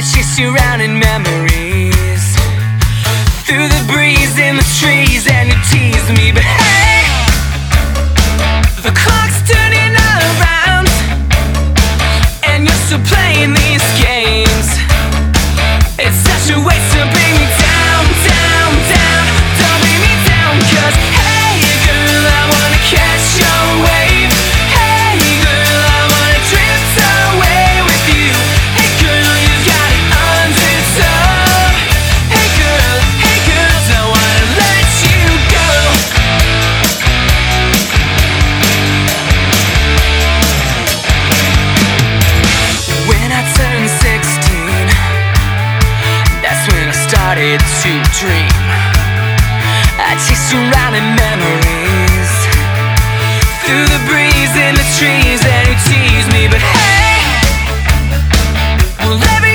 I chase you around in memories through the breeze in the trees, and you tease me, but hey, the clock's turning around, and you're still playing these games. It's such a waste to dream I chase surrounding memories Through the breeze in the trees And you tease me But hey Well every.